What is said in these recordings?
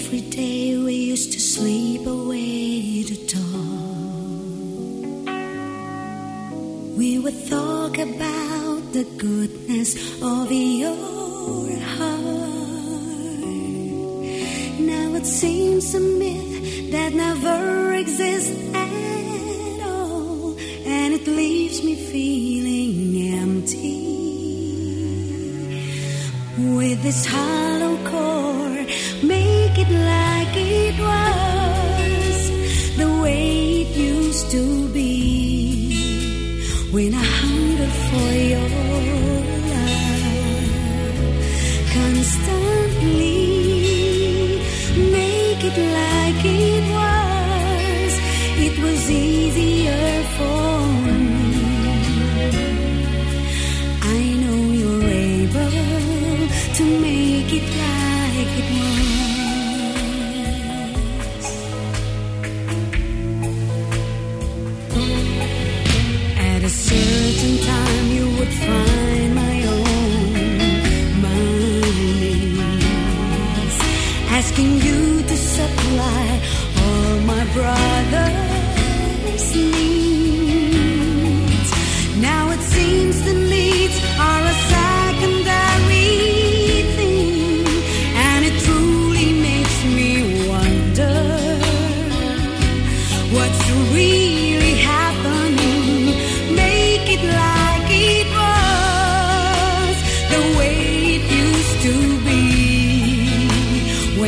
Every day we used to sleep away the dawn. We would talk about the goodness of your heart. Now it seems a myth that never exists at all, and it leaves me feeling. with this hollow core, make it like it was the way it used to be when I hungered for your love constantly. Make it like it was, it was easier for.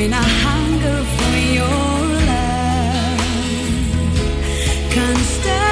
when I hunger for your love. Can't stop.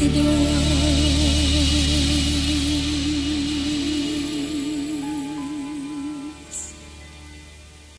the door.